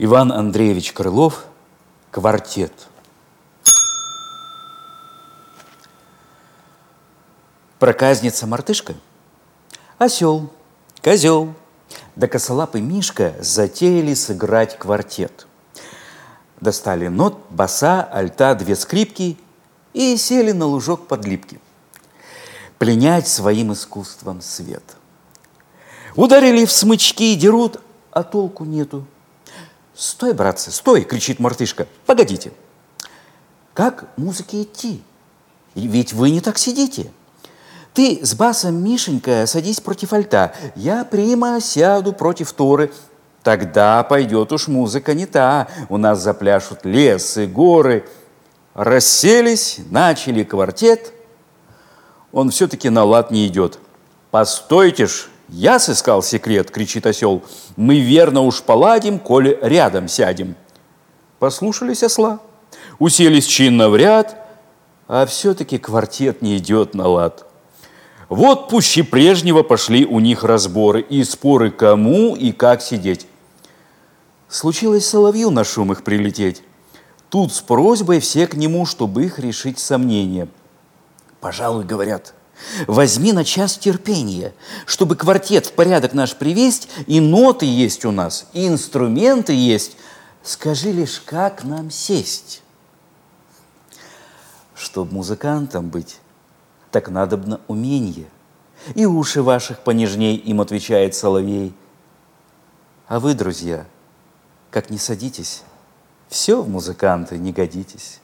Иван Андреевич Крылов, квартет. Проказница мартышка, осел, козел, да косолапый Мишка затеяли сыграть квартет. Достали нот, баса, альта, две скрипки и сели на лужок под липки. Пленять своим искусством свет. Ударили в смычки, дерут, а толку нету. «Стой, братцы, стой!» – кричит мартышка. «Погодите! Как музыке идти? Ведь вы не так сидите!» Ты с басом, Мишенька, садись против альта. Я прямо сяду против Торы. Тогда пойдет уж музыка не та. У нас запляшут лес и горы. Расселись, начали квартет. Он все-таки на лад не идет. Постойте ж, я сыскал секрет, кричит осел. Мы верно уж поладим, коли рядом сядем. Послушались осла, уселись чинно в ряд, а все-таки квартет не идет на лад. Вот пуще прежнего пошли у них разборы и споры, кому и как сидеть. Случилось соловью на шум их прилететь. Тут с просьбой все к нему, чтобы их решить сомнения. Пожалуй, говорят, возьми на час терпения, чтобы квартет в порядок наш привесть, и ноты есть у нас, и инструменты есть. Скажи лишь, как нам сесть? Чтоб музыкантом быть, так надобно умение. И уши ваших понежней, им отвечает Соловей. А вы, друзья, как не садитесь, все в музыканты не годитесь.